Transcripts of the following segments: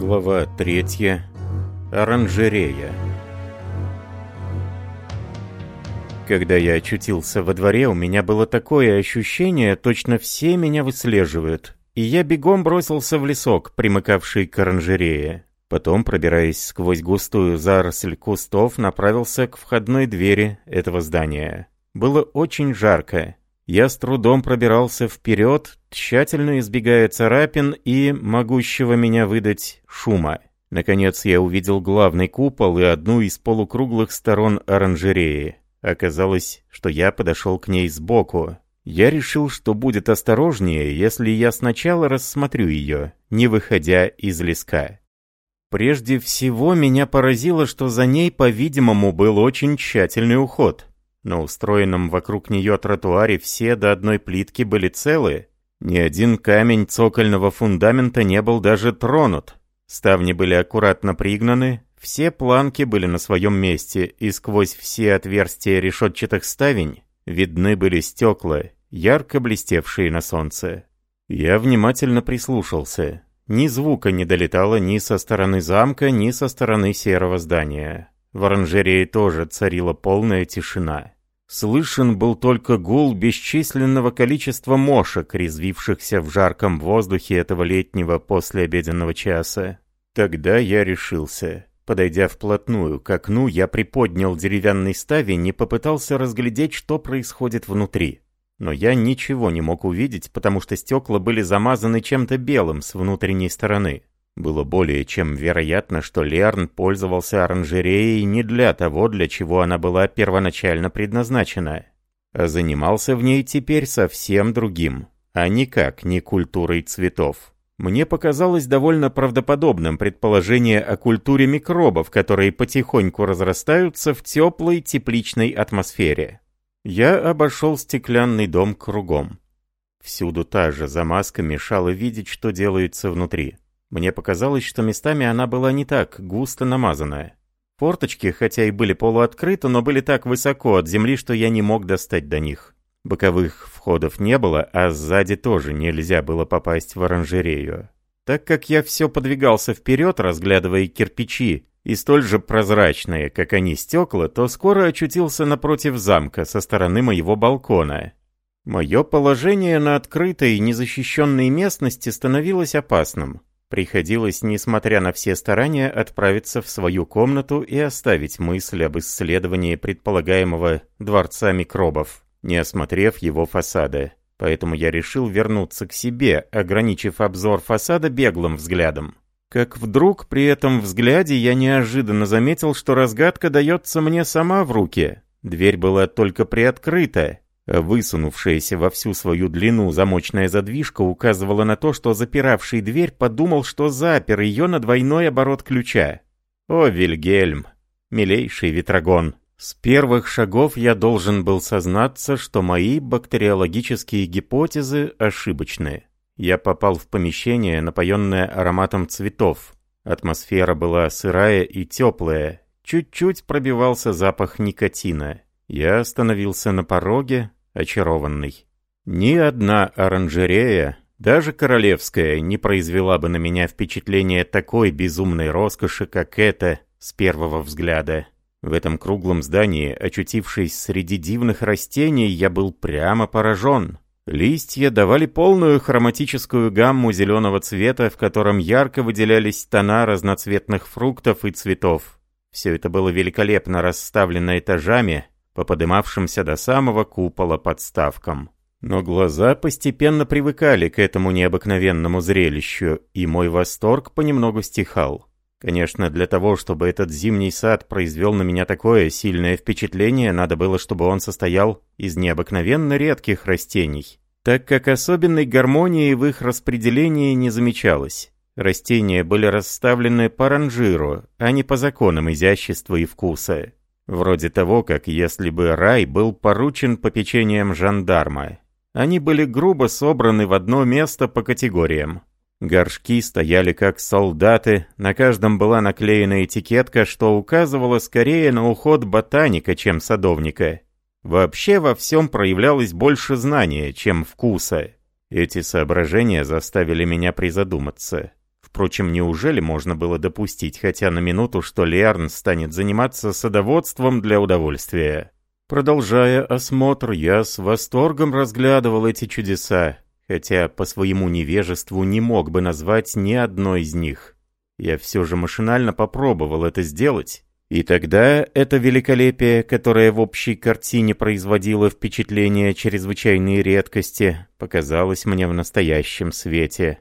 Глава 3. Оранжерея. Когда я очутился во дворе, у меня было такое ощущение, точно все меня выслеживают, и я бегом бросился в лесок, примыкавший к оранжерее. Потом, пробираясь сквозь густую заросль кустов, направился к входной двери этого здания. Было очень жарко. Я с трудом пробирался вперед, тщательно избегая царапин и могущего меня выдать шума. Наконец я увидел главный купол и одну из полукруглых сторон оранжереи. Оказалось, что я подошел к ней сбоку. Я решил, что будет осторожнее, если я сначала рассмотрю ее, не выходя из леска. Прежде всего, меня поразило, что за ней, по-видимому, был очень тщательный уход. На устроенном вокруг нее тротуаре все до одной плитки были целы. Ни один камень цокольного фундамента не был даже тронут. Ставни были аккуратно пригнаны, все планки были на своем месте, и сквозь все отверстия решетчатых ставень видны были стекла, ярко блестевшие на солнце. Я внимательно прислушался. Ни звука не долетало ни со стороны замка, ни со стороны серого здания. В оранжерее тоже царила полная тишина. Слышен был только гул бесчисленного количества мошек, резвившихся в жарком воздухе этого летнего послеобеденного часа. Тогда я решился. Подойдя вплотную к окну, я приподнял деревянный ставень и попытался разглядеть, что происходит внутри. Но я ничего не мог увидеть, потому что стекла были замазаны чем-то белым с внутренней стороны. Было более чем вероятно, что Лерн пользовался оранжереей не для того, для чего она была первоначально предназначена, а занимался в ней теперь совсем другим, а никак не культурой цветов. Мне показалось довольно правдоподобным предположение о культуре микробов, которые потихоньку разрастаются в теплой тепличной атмосфере. Я обошел стеклянный дом кругом. Всюду та же замазка мешала видеть, что делается внутри. Мне показалось, что местами она была не так густо намазанная. Форточки, хотя и были полуоткрыты, но были так высоко от земли, что я не мог достать до них. Боковых входов не было, а сзади тоже нельзя было попасть в оранжерею. Так как я все подвигался вперед, разглядывая кирпичи, и столь же прозрачные, как они стекла, то скоро очутился напротив замка со стороны моего балкона. Мое положение на открытой, незащищенной местности становилось опасным. Приходилось, несмотря на все старания, отправиться в свою комнату и оставить мысль об исследовании предполагаемого дворца микробов, не осмотрев его фасада. Поэтому я решил вернуться к себе, ограничив обзор фасада беглым взглядом. Как вдруг при этом взгляде я неожиданно заметил, что разгадка дается мне сама в руки. Дверь была только приоткрыта, Высунувшаяся во всю свою длину замочная задвижка указывала на то, что запиравший дверь подумал, что запер ее на двойной оборот ключа. О, Вильгельм, милейший ветрогон! С первых шагов я должен был сознаться, что мои бактериологические гипотезы ошибочны. Я попал в помещение, напоенное ароматом цветов. Атмосфера была сырая и теплая. Чуть-чуть пробивался запах никотина. Я остановился на пороге, очарованный. Ни одна оранжерея, даже королевская, не произвела бы на меня впечатление такой безумной роскоши, как эта, с первого взгляда. В этом круглом здании, очутившись среди дивных растений, я был прямо поражен. Листья давали полную хроматическую гамму зеленого цвета, в котором ярко выделялись тона разноцветных фруктов и цветов. Все это было великолепно расставлено этажами, по подымавшимся до самого купола подставкам. Но глаза постепенно привыкали к этому необыкновенному зрелищу, и мой восторг понемногу стихал. Конечно, для того, чтобы этот зимний сад произвел на меня такое сильное впечатление, надо было, чтобы он состоял из необыкновенно редких растений, так как особенной гармонии в их распределении не замечалось. Растения были расставлены по ранжиру, а не по законам изящества и вкуса. Вроде того, как если бы рай был поручен попечением жандарма. Они были грубо собраны в одно место по категориям. Горшки стояли как солдаты, на каждом была наклеена этикетка, что указывало скорее на уход ботаника, чем садовника. Вообще во всем проявлялось больше знания, чем вкуса. Эти соображения заставили меня призадуматься Впрочем, неужели можно было допустить хотя на минуту, что Лерн станет заниматься садоводством для удовольствия? Продолжая осмотр, я с восторгом разглядывал эти чудеса, хотя по своему невежеству не мог бы назвать ни одной из них. Я все же машинально попробовал это сделать, и тогда это великолепие, которое в общей картине производило впечатление чрезвычайной редкости, показалось мне в настоящем свете.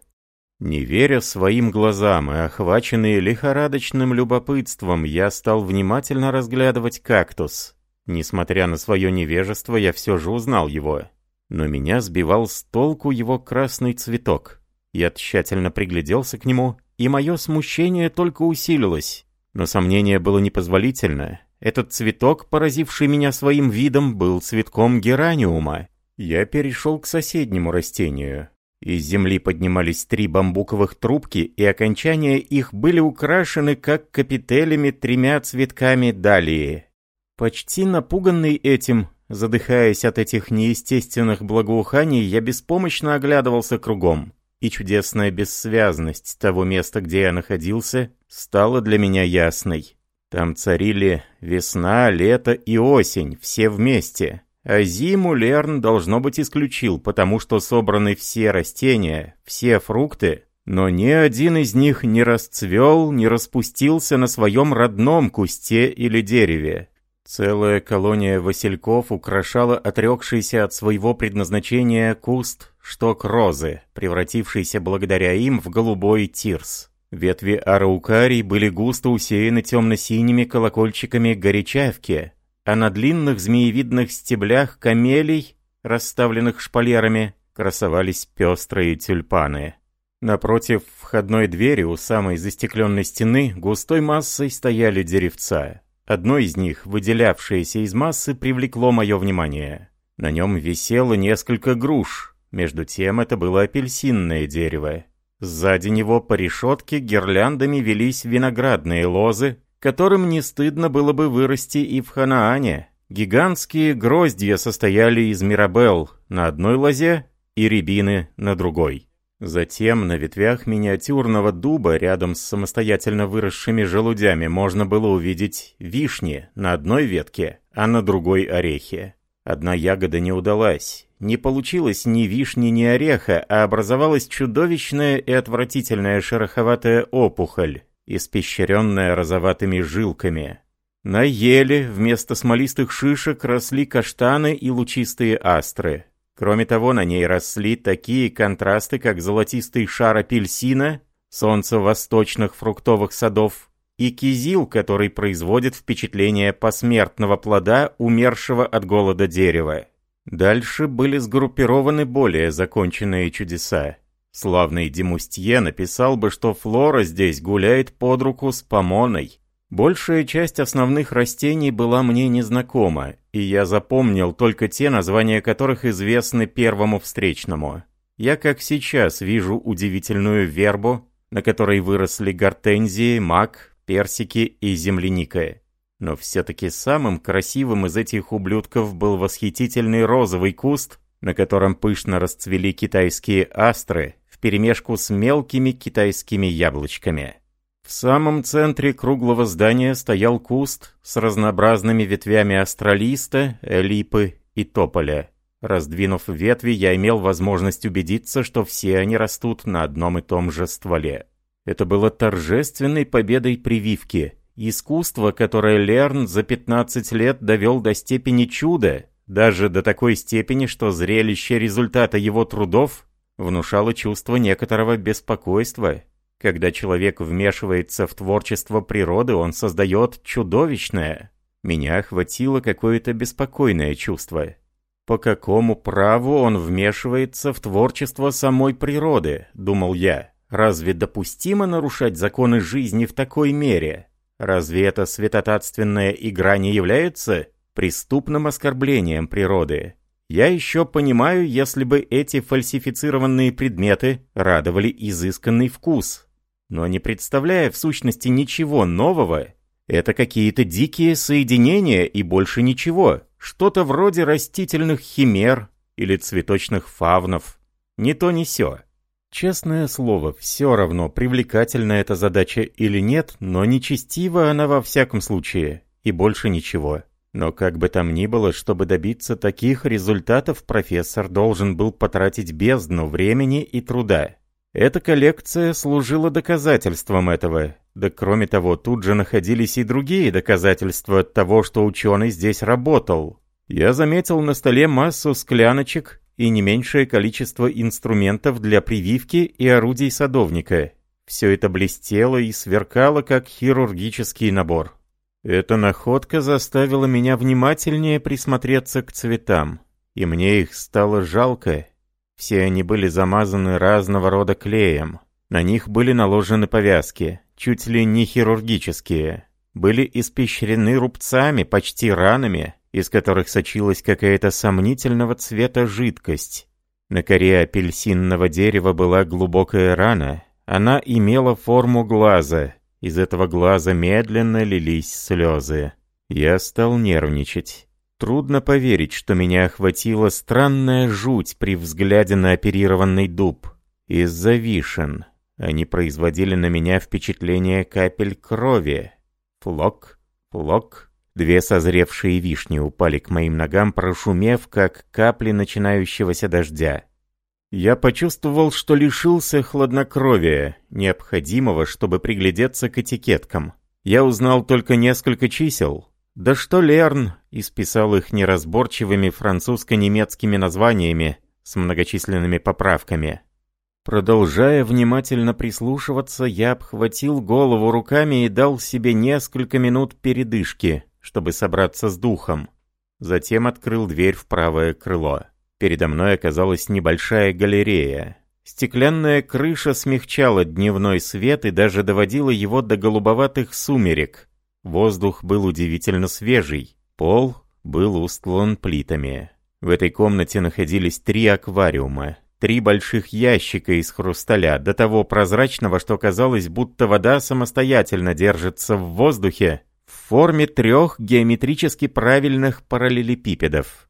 Не веря своим глазам и охваченный лихорадочным любопытством, я стал внимательно разглядывать кактус. Несмотря на свое невежество, я все же узнал его. Но меня сбивал с толку его красный цветок. Я тщательно пригляделся к нему, и мое смущение только усилилось. Но сомнение было непозволительно. Этот цветок, поразивший меня своим видом, был цветком гераниума. Я перешел к соседнему растению. Из земли поднимались три бамбуковых трубки, и окончания их были украшены, как капителями, тремя цветками далии. Почти напуганный этим, задыхаясь от этих неестественных благоуханий, я беспомощно оглядывался кругом и чудесная бессвязность того места, где я находился, стала для меня ясной. Там царили весна, лето и осень, все вместе. А зиму Лерн, должно быть, исключил, потому что собраны все растения, все фрукты, но ни один из них не расцвел, не распустился на своем родном кусте или дереве. Целая колония васильков украшала отрекшийся от своего предназначения куст шток розы, превратившийся благодаря им в голубой тирс. Ветви араукарий были густо усеяны темно-синими колокольчиками горячавки, а на длинных змеевидных стеблях камелий, расставленных шпалерами, красовались пестрые тюльпаны. Напротив входной двери у самой застекленной стены густой массой стояли деревца. Одно из них, выделявшееся из массы, привлекло мое внимание. На нем висело несколько груш, между тем это было апельсинное дерево. Сзади него по решетке гирляндами велись виноградные лозы, которым не стыдно было бы вырасти и в Ханаане. Гигантские гроздья состояли из мирабел на одной лозе и рябины на другой. Затем на ветвях миниатюрного дуба рядом с самостоятельно выросшими желудями можно было увидеть вишни на одной ветке, а на другой орехи. Одна ягода не удалась. Не получилось ни вишни, ни ореха, а образовалась чудовищная и отвратительная шероховатая опухоль, испещренная розоватыми жилками. На еле вместо смолистых шишек росли каштаны и лучистые астры. Кроме того, на ней росли такие контрасты, как золотистый шар апельсина, солнце восточных фруктовых садов и кизил, который производит впечатление посмертного плода, умершего от голода дерева. Дальше были сгруппированы более законченные чудеса. Славный Демустье написал бы, что флора здесь гуляет под руку с помоной, Большая часть основных растений была мне незнакома, и я запомнил только те названия которых известны первому встречному. Я как сейчас вижу удивительную вербу, на которой выросли гортензии, мак, персики и земляника. Но все-таки самым красивым из этих ублюдков был восхитительный розовый куст, на котором пышно расцвели китайские астры вперемешку с мелкими китайскими яблочками. В самом центре круглого здания стоял куст с разнообразными ветвями астролиста, липы и тополя. Раздвинув ветви, я имел возможность убедиться, что все они растут на одном и том же стволе. Это было торжественной победой прививки. Искусство, которое Лерн за 15 лет довел до степени чуда, даже до такой степени, что зрелище результата его трудов внушало чувство некоторого беспокойства когда человек вмешивается в творчество природы, он создает чудовищное. Меня охватило какое-то беспокойное чувство. По какому праву он вмешивается в творчество самой природы, думал я. Разве допустимо нарушать законы жизни в такой мере? Разве эта святотатственная игра не является преступным оскорблением природы? Я еще понимаю, если бы эти фальсифицированные предметы радовали изысканный вкус, но не представляя в сущности ничего нового, это какие-то дикие соединения и больше ничего, что-то вроде растительных химер или цветочных фавнов, не то ни сё. Честное слово, все равно, привлекательна эта задача или нет, но нечестива она во всяком случае, и больше ничего. Но как бы там ни было, чтобы добиться таких результатов, профессор должен был потратить бездну времени и труда. Эта коллекция служила доказательством этого. Да кроме того, тут же находились и другие доказательства того, что ученый здесь работал. Я заметил на столе массу скляночек и не меньшее количество инструментов для прививки и орудий садовника. Все это блестело и сверкало, как хирургический набор. Эта находка заставила меня внимательнее присмотреться к цветам, и мне их стало жалко. Все они были замазаны разного рода клеем. На них были наложены повязки, чуть ли не хирургические. Были испещрены рубцами, почти ранами, из которых сочилась какая-то сомнительного цвета жидкость. На коре апельсинного дерева была глубокая рана. Она имела форму глаза, из этого глаза медленно лились слезы. Я стал нервничать. Трудно поверить, что меня охватила странная жуть при взгляде на оперированный дуб. Из-за вишен. Они производили на меня впечатление капель крови. Флок, флок. Две созревшие вишни упали к моим ногам, прошумев, как капли начинающегося дождя. Я почувствовал, что лишился хладнокровия, необходимого, чтобы приглядеться к этикеткам. Я узнал только несколько чисел. Да что Лерн исписал их неразборчивыми французско-немецкими названиями с многочисленными поправками. Продолжая внимательно прислушиваться, я обхватил голову руками и дал себе несколько минут передышки, чтобы собраться с духом. Затем открыл дверь в правое крыло. Передо мной оказалась небольшая галерея. Стеклянная крыша смягчала дневной свет и даже доводила его до голубоватых сумерек. Воздух был удивительно свежий. Пол был устлан плитами. В этой комнате находились три аквариума. Три больших ящика из хрусталя, до того прозрачного, что казалось, будто вода самостоятельно держится в воздухе в форме трех геометрически правильных параллелепипедов.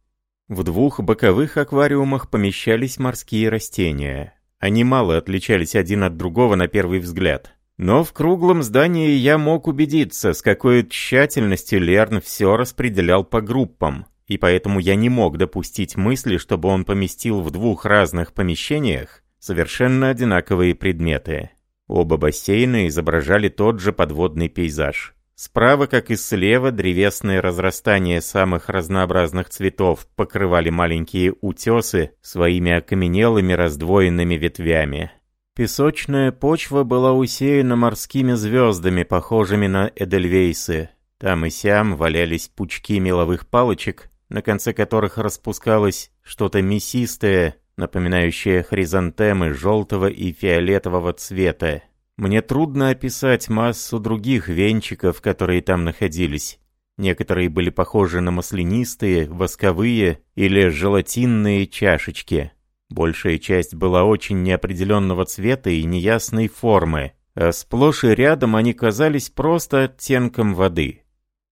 В двух боковых аквариумах помещались морские растения. Они мало отличались один от другого на первый взгляд. Но в круглом здании я мог убедиться, с какой тщательностью Лерн все распределял по группам, и поэтому я не мог допустить мысли, чтобы он поместил в двух разных помещениях совершенно одинаковые предметы. Оба бассейна изображали тот же подводный пейзаж. Справа, как и слева, древесные разрастания самых разнообразных цветов покрывали маленькие утесы своими окаменелыми раздвоенными ветвями. Песочная почва была усеяна морскими звездами, похожими на эдельвейсы. Там и сям валялись пучки меловых палочек, на конце которых распускалось что-то мясистое, напоминающее хризантемы желтого и фиолетового цвета. Мне трудно описать массу других венчиков, которые там находились. Некоторые были похожи на маслянистые, восковые или желатинные чашечки. Большая часть была очень неопределенного цвета и неясной формы, а сплошь и рядом они казались просто оттенком воды.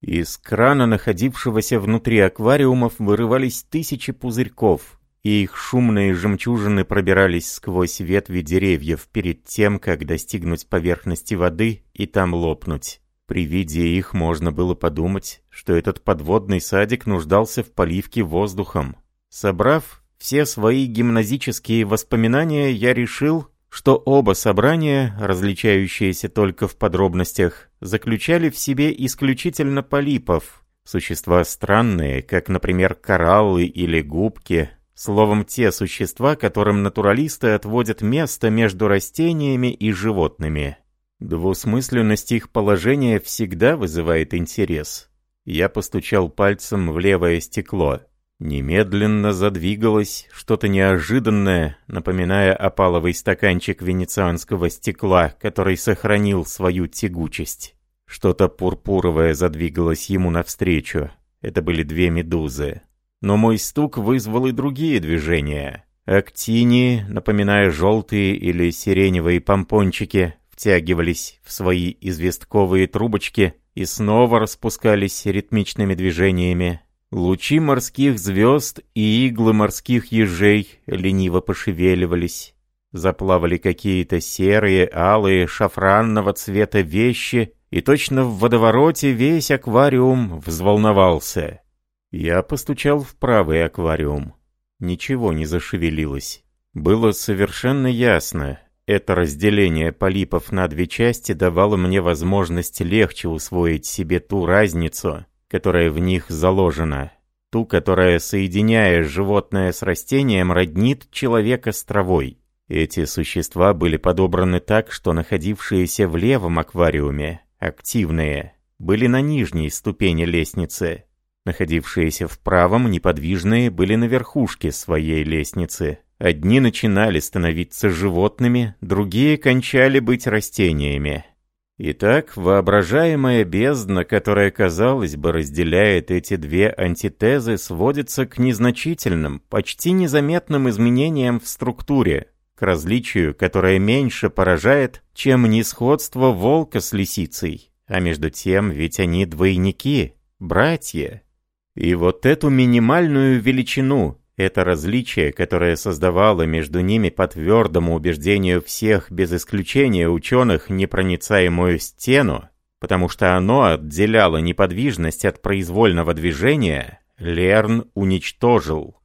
Из крана, находившегося внутри аквариумов, вырывались тысячи пузырьков, и их шумные жемчужины пробирались сквозь ветви деревьев перед тем, как достигнуть поверхности воды и там лопнуть. При виде их можно было подумать, что этот подводный садик нуждался в поливке воздухом. Собрав все свои гимназические воспоминания, я решил, что оба собрания, различающиеся только в подробностях, заключали в себе исключительно полипов, существа странные, как, например, кораллы или губки, Словом, те существа, которым натуралисты отводят место между растениями и животными. Двусмысленность их положения всегда вызывает интерес. Я постучал пальцем в левое стекло. Немедленно задвигалось что-то неожиданное, напоминая опаловый стаканчик венецианского стекла, который сохранил свою тягучесть. Что-то пурпуровое задвигалось ему навстречу. Это были две медузы. Но мой стук вызвал и другие движения. Актини, напоминая желтые или сиреневые помпончики, втягивались в свои известковые трубочки и снова распускались ритмичными движениями. Лучи морских звезд и иглы морских ежей лениво пошевеливались. Заплавали какие-то серые, алые, шафранного цвета вещи, и точно в водовороте весь аквариум взволновался. Я постучал в правый аквариум. Ничего не зашевелилось. Было совершенно ясно. Это разделение полипов на две части давало мне возможность легче усвоить себе ту разницу, которая в них заложена. Ту, которая, соединяя животное с растением, роднит человека с травой. Эти существа были подобраны так, что находившиеся в левом аквариуме, активные, были на нижней ступени лестницы. Находившиеся в правом, неподвижные, были на верхушке своей лестницы. Одни начинали становиться животными, другие кончали быть растениями. Итак, воображаемая бездна, которая, казалось бы, разделяет эти две антитезы, сводится к незначительным, почти незаметным изменениям в структуре, к различию, которое меньше поражает, чем несходство волка с лисицей. А между тем, ведь они двойники, братья. И вот эту минимальную величину, это различие, которое создавало между ними по твердому убеждению всех без исключения ученых непроницаемую стену, потому что оно отделяло неподвижность от произвольного движения, Лерн уничтожил.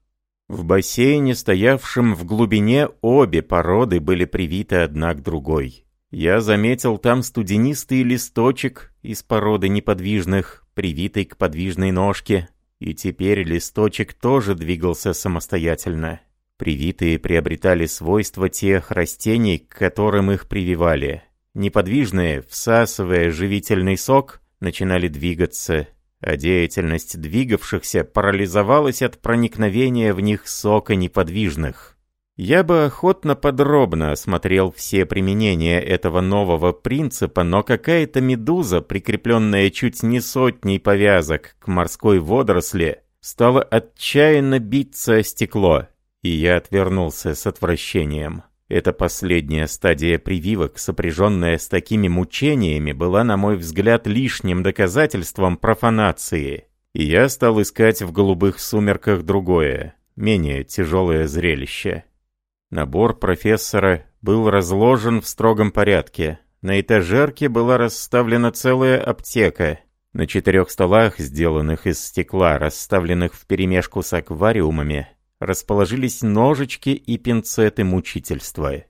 В бассейне, стоявшем в глубине, обе породы были привиты одна к другой. Я заметил там студенистый листочек из породы неподвижных, привитый к подвижной ножке, и теперь листочек тоже двигался самостоятельно. Привитые приобретали свойства тех растений, к которым их прививали. Неподвижные, всасывая живительный сок, начинали двигаться, а деятельность двигавшихся парализовалась от проникновения в них сока неподвижных. Я бы охотно подробно осмотрел все применения этого нового принципа, но какая-то медуза, прикрепленная чуть не сотней повязок к морской водоросли, стала отчаянно биться о стекло, и я отвернулся с отвращением. Эта последняя стадия прививок, сопряженная с такими мучениями, была, на мой взгляд, лишним доказательством профанации, и я стал искать в голубых сумерках другое, менее тяжелое зрелище. Набор профессора был разложен в строгом порядке. На этажерке была расставлена целая аптека. На четырех столах, сделанных из стекла, расставленных вперемешку с аквариумами, расположились ножички и пинцеты мучительства.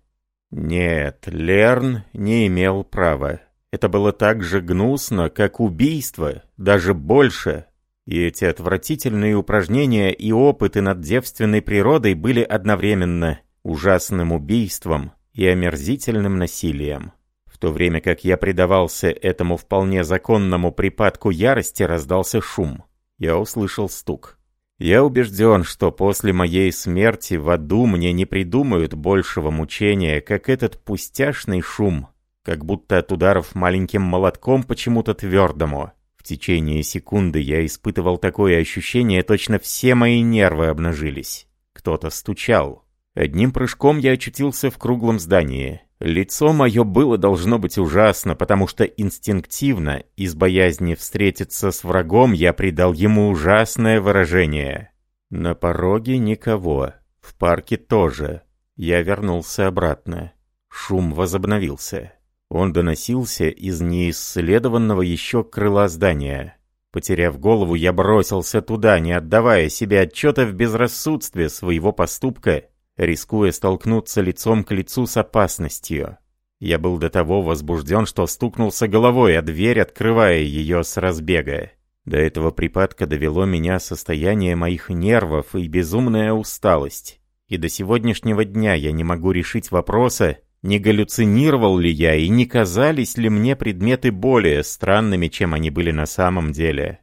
Нет, Лерн не имел права. Это было так же гнусно, как убийство, даже больше. И эти отвратительные упражнения и опыты над девственной природой были одновременно ужасным убийством и омерзительным насилием. В то время как я предавался этому вполне законному припадку ярости, раздался шум. Я услышал стук. Я убежден, что после моей смерти в аду мне не придумают большего мучения, как этот пустяшный шум, как будто от ударов маленьким молотком почему-то твердому. В течение секунды я испытывал такое ощущение, точно все мои нервы обнажились. Кто-то стучал. Одним прыжком я очутился в круглом здании. Лицо мое было должно быть ужасно, потому что инстинктивно, из боязни встретиться с врагом, я придал ему ужасное выражение. На пороге никого, в парке тоже. Я вернулся обратно. Шум возобновился. Он доносился из неисследованного еще крыла здания. Потеряв голову, я бросился туда, не отдавая себе отчета в безрассудстве своего поступка рискуя столкнуться лицом к лицу с опасностью. Я был до того возбужден, что стукнулся головой, а дверь, открывая ее с разбега. До этого припадка довело меня состояние моих нервов и безумная усталость. И до сегодняшнего дня я не могу решить вопроса, не галлюцинировал ли я и не казались ли мне предметы более странными, чем они были на самом деле.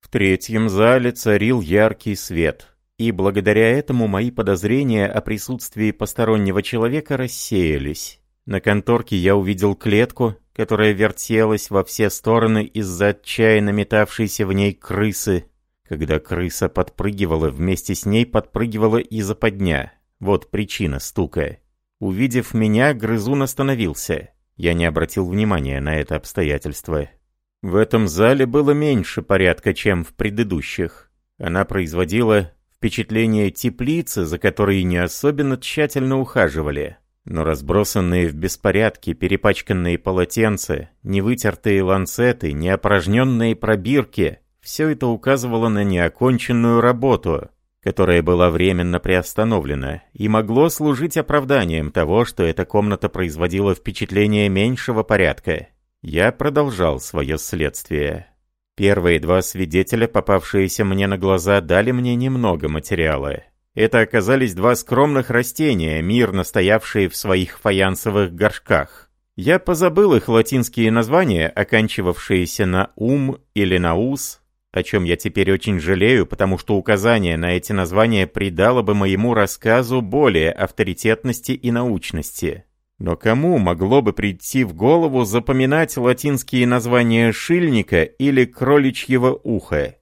В третьем зале царил яркий свет и благодаря этому мои подозрения о присутствии постороннего человека рассеялись. На конторке я увидел клетку, которая вертелась во все стороны из-за отчаянно метавшейся в ней крысы. Когда крыса подпрыгивала, вместе с ней подпрыгивала и западня. Вот причина стука. Увидев меня, грызун остановился. Я не обратил внимания на это обстоятельство. В этом зале было меньше порядка, чем в предыдущих. Она производила впечатление теплицы, за которой не особенно тщательно ухаживали. Но разбросанные в беспорядке перепачканные полотенца, невытертые ланцеты, неопорожненные пробирки — все это указывало на неоконченную работу, которая была временно приостановлена, и могло служить оправданием того, что эта комната производила впечатление меньшего порядка. Я продолжал свое следствие. Первые два свидетеля, попавшиеся мне на глаза, дали мне немного материала. Это оказались два скромных растения, мирно стоявшие в своих фаянсовых горшках. Я позабыл их латинские названия, оканчивавшиеся на «ум» или на «ус», о чем я теперь очень жалею, потому что указание на эти названия придало бы моему рассказу более авторитетности и научности. Но кому могло бы прийти в голову запоминать латинские названия шильника или кроличьего уха?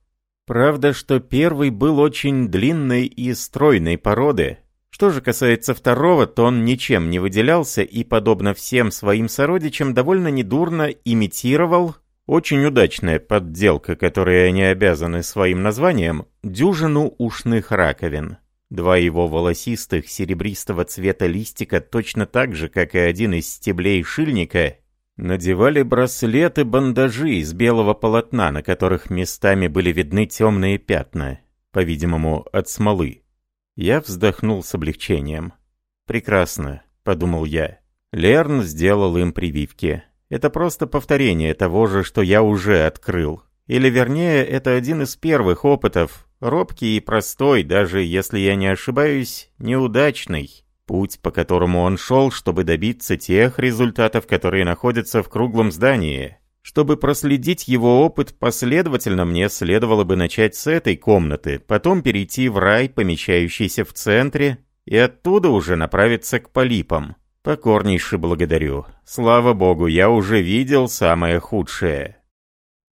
Правда, что первый был очень длинной и стройной породы. Что же касается второго, то он ничем не выделялся и, подобно всем своим сородичам, довольно недурно имитировал очень удачная подделка, которой они обязаны своим названием, дюжину ушных раковин. Два его волосистых серебристого цвета листика точно так же, как и один из стеблей шильника, надевали браслеты-бандажи из белого полотна, на которых местами были видны темные пятна, по-видимому, от смолы. Я вздохнул с облегчением. «Прекрасно», — подумал я. Лерн сделал им прививки. Это просто повторение того же, что я уже открыл. Или вернее, это один из первых опытов, робкий и простой, даже если я не ошибаюсь, неудачный. Путь, по которому он шел, чтобы добиться тех результатов, которые находятся в круглом здании. Чтобы проследить его опыт последовательно, мне следовало бы начать с этой комнаты, потом перейти в рай, помещающийся в центре, и оттуда уже направиться к полипам. Покорнейше благодарю. Слава богу, я уже видел самое худшее.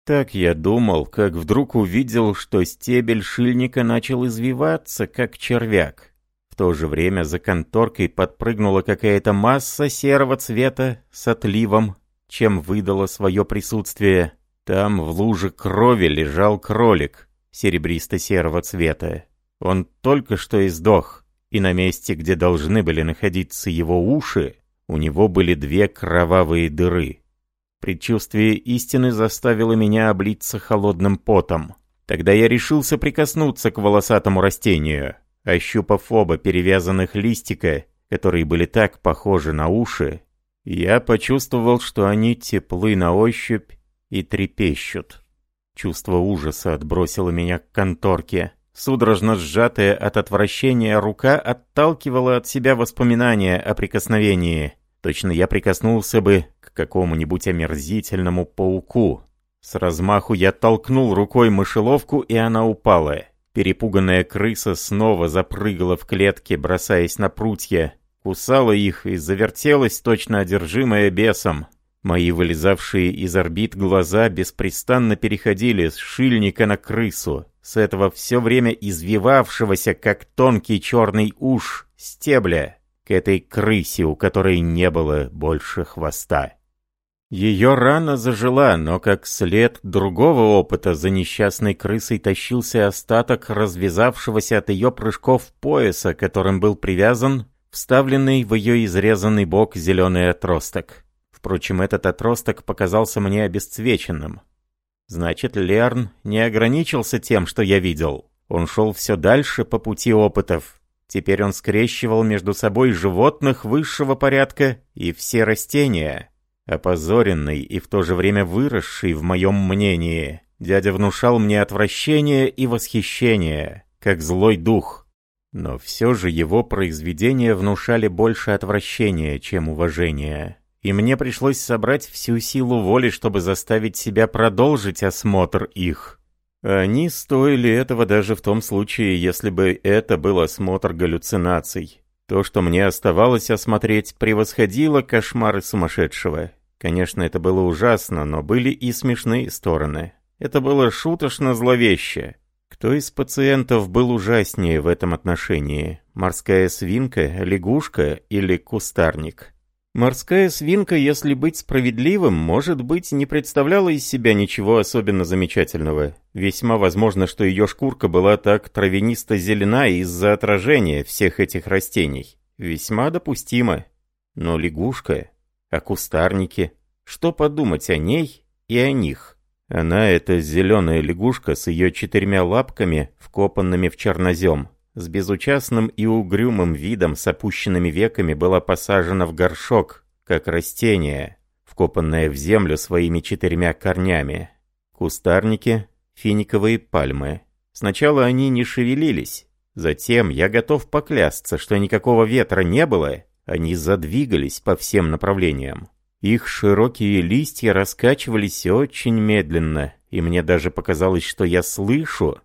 Так я думал, как вдруг увидел, что стебель шильника начал извиваться, как червяк. В то же время за конторкой подпрыгнула какая-то масса серого цвета с отливом, чем выдала свое присутствие. Там в луже крови лежал кролик серебристо-серого цвета. Он только что издох и на месте, где должны были находиться его уши, у него были две кровавые дыры. Предчувствие истины заставило меня облиться холодным потом. Тогда я решился прикоснуться к волосатому растению. Ощупав оба перевязанных листика, которые были так похожи на уши, я почувствовал, что они теплы на ощупь и трепещут. Чувство ужаса отбросило меня к конторке. Судорожно сжатая от отвращения рука отталкивала от себя воспоминания о прикосновении. Точно я прикоснулся бы к какому-нибудь омерзительному пауку. С размаху я толкнул рукой мышеловку, и она упала. Перепуганная крыса снова запрыгала в клетке, бросаясь на прутья. Кусала их и завертелась, точно одержимая бесом. Мои вылезавшие из орбит глаза беспрестанно переходили с шильника на крысу, с этого все время извивавшегося, как тонкий черный уж, стебля, к этой крысе, у которой не было больше хвоста. Ее рана зажила, но как след другого опыта за несчастной крысой тащился остаток развязавшегося от ее прыжков пояса, которым был привязан вставленный в ее изрезанный бок зеленый отросток. Впрочем, этот отросток показался мне обесцвеченным. Значит, Лерн не ограничился тем, что я видел. Он шел все дальше по пути опытов. Теперь он скрещивал между собой животных высшего порядка и все растения. Опозоренный и в то же время выросший в моем мнении, дядя внушал мне отвращение и восхищение, как злой дух. Но все же его произведения внушали больше отвращения, чем уважения и мне пришлось собрать всю силу воли, чтобы заставить себя продолжить осмотр их. Они стоили этого даже в том случае, если бы это был осмотр галлюцинаций. То, что мне оставалось осмотреть, превосходило кошмары сумасшедшего. Конечно, это было ужасно, но были и смешные стороны. Это было шуточно зловеще. Кто из пациентов был ужаснее в этом отношении? Морская свинка, лягушка или кустарник? Морская свинка, если быть справедливым, может быть, не представляла из себя ничего особенно замечательного. Весьма возможно, что ее шкурка была так травянисто-зелена из-за отражения всех этих растений. Весьма допустимо. Но лягушка, а кустарники, что подумать о ней и о них? Она — это зеленая лягушка с ее четырьмя лапками, вкопанными в чернозем, с безучастным и угрюмым видом с опущенными веками была посажена в горшок, как растение, вкопанное в землю своими четырьмя корнями. Кустарники, финиковые пальмы. Сначала они не шевелились, затем я готов поклясться, что никакого ветра не было, они задвигались по всем направлениям. Их широкие листья раскачивались очень медленно, и мне даже показалось, что я слышу,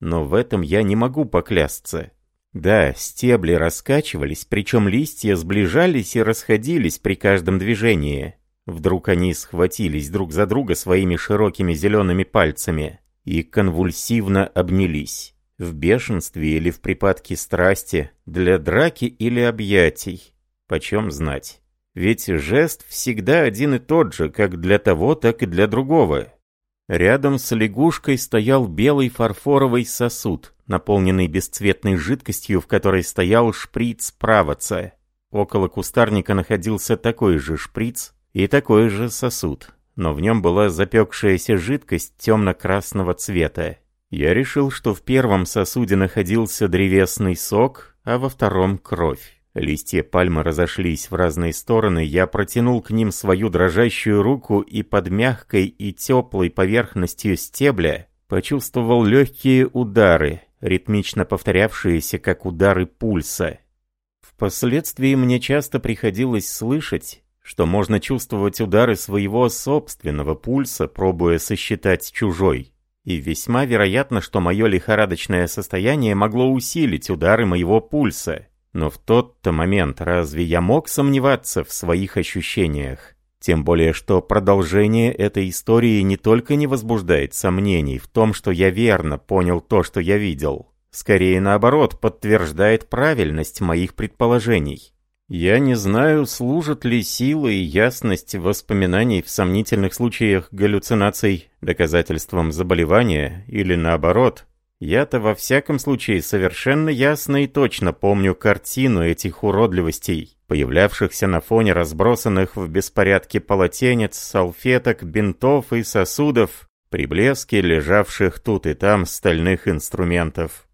но в этом я не могу поклясться. Да, стебли раскачивались, причем листья сближались и расходились при каждом движении. Вдруг они схватились друг за друга своими широкими зелеными пальцами и конвульсивно обнялись. В бешенстве или в припадке страсти, для драки или объятий. Почем знать? Ведь жест всегда один и тот же, как для того, так и для другого. Рядом с лягушкой стоял белый фарфоровый сосуд, наполненный бесцветной жидкостью, в которой стоял шприц правоца. Около кустарника находился такой же шприц и такой же сосуд, но в нем была запекшаяся жидкость темно-красного цвета. Я решил, что в первом сосуде находился древесный сок, а во втором — кровь. Листья пальмы разошлись в разные стороны, я протянул к ним свою дрожащую руку и под мягкой и теплой поверхностью стебля почувствовал легкие удары, ритмично повторявшиеся как удары пульса. Впоследствии мне часто приходилось слышать, что можно чувствовать удары своего собственного пульса, пробуя сосчитать чужой. И весьма вероятно, что мое лихорадочное состояние могло усилить удары моего пульса. Но в тот-то момент разве я мог сомневаться в своих ощущениях? Тем более, что продолжение этой истории не только не возбуждает сомнений в том, что я верно понял то, что я видел. Скорее наоборот, подтверждает правильность моих предположений. Я не знаю, служат ли сила и ясность воспоминаний в сомнительных случаях галлюцинаций доказательством заболевания, или наоборот, я-то во всяком случае совершенно ясно и точно помню картину этих уродливостей, появлявшихся на фоне разбросанных в беспорядке полотенец, салфеток, бинтов и сосудов, при блеске лежавших тут и там стальных инструментов.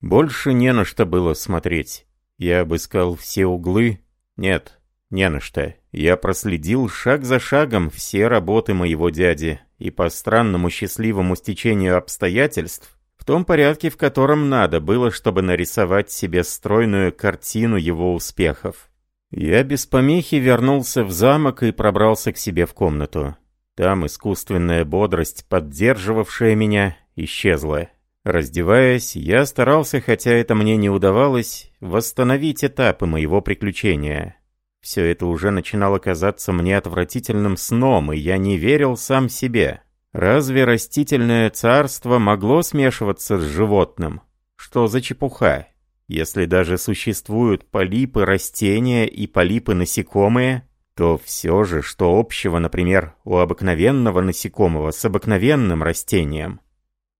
Больше не на что было смотреть. Я обыскал все углы. Нет, не на что. Я проследил шаг за шагом все работы моего дяди, и по странному счастливому стечению обстоятельств в том порядке, в котором надо было, чтобы нарисовать себе стройную картину его успехов. Я без помехи вернулся в замок и пробрался к себе в комнату. Там искусственная бодрость, поддерживавшая меня, исчезла. Раздеваясь, я старался, хотя это мне не удавалось, восстановить этапы моего приключения. Все это уже начинало казаться мне отвратительным сном, и я не верил сам себе. Разве растительное царство могло смешиваться с животным? Что за чепуха? Если даже существуют полипы растения и полипы насекомые, то все же, что общего, например, у обыкновенного насекомого с обыкновенным растением?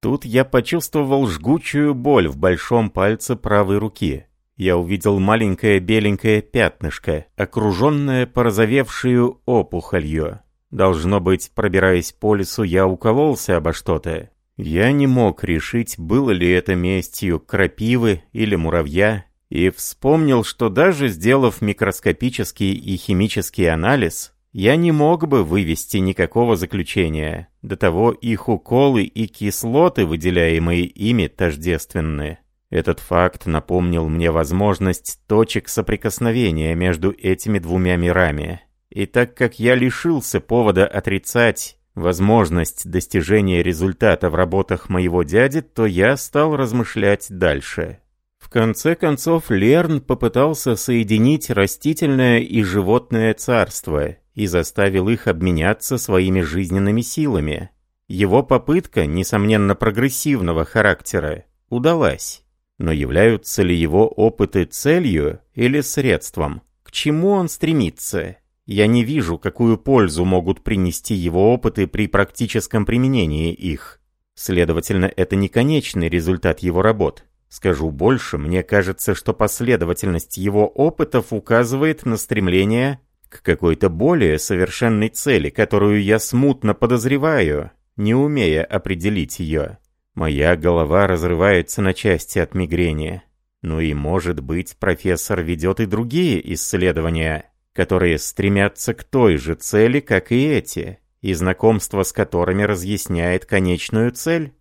Тут я почувствовал жгучую боль в большом пальце правой руки. Я увидел маленькое беленькое пятнышко, окруженное порозовевшую опухолью. Должно быть, пробираясь по лесу, я укололся обо что-то. Я не мог решить, было ли это местью крапивы или муравья, и вспомнил, что даже сделав микроскопический и химический анализ, я не мог бы вывести никакого заключения. До того их уколы и кислоты, выделяемые ими, тождественны. Этот факт напомнил мне возможность точек соприкосновения между этими двумя мирами. И так как я лишился повода отрицать возможность достижения результата в работах моего дяди, то я стал размышлять дальше. В конце концов, Лерн попытался соединить растительное и животное царство и заставил их обменяться своими жизненными силами. Его попытка, несомненно прогрессивного характера, удалась. Но являются ли его опыты целью или средством? К чему он стремится? Я не вижу, какую пользу могут принести его опыты при практическом применении их. Следовательно, это не конечный результат его работ. Скажу больше, мне кажется, что последовательность его опытов указывает на стремление к какой-то более совершенной цели, которую я смутно подозреваю, не умея определить ее. Моя голова разрывается на части от мигрени. Ну и, может быть, профессор ведет и другие исследования, которые стремятся к той же цели, как и эти, и знакомство с которыми разъясняет конечную цель?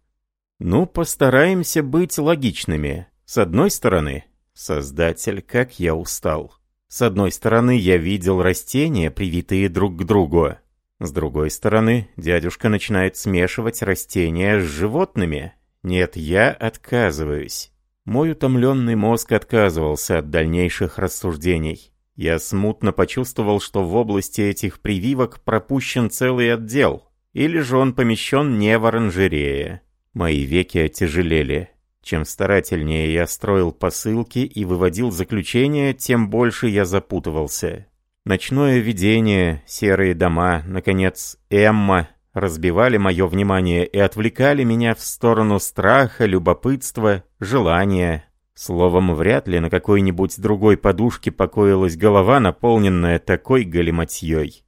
Ну, постараемся быть логичными. С одной стороны, Создатель, как я устал. С одной стороны, я видел растения, привитые друг к другу. С другой стороны, дядюшка начинает смешивать растения с животными. Нет, я отказываюсь. Мой утомленный мозг отказывался от дальнейших рассуждений. Я смутно почувствовал, что в области этих прививок пропущен целый отдел, или же он помещен не в оранжерее. Мои веки отяжелели. Чем старательнее я строил посылки и выводил заключения, тем больше я запутывался. Ночное видение, серые дома, наконец, Эмма разбивали мое внимание и отвлекали меня в сторону страха, любопытства, желания. Словом, вряд ли на какой-нибудь другой подушке покоилась голова, наполненная такой галиматьей.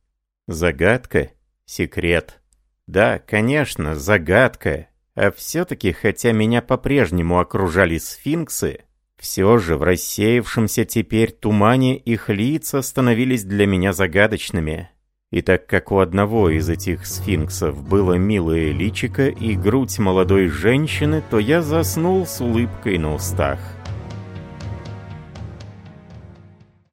Загадка? Секрет? Да, конечно, загадка. А все-таки, хотя меня по-прежнему окружали сфинксы, все же в рассеявшемся теперь тумане их лица становились для меня загадочными. И так как у одного из этих сфинксов было милое личико и грудь молодой женщины, то я заснул с улыбкой на устах.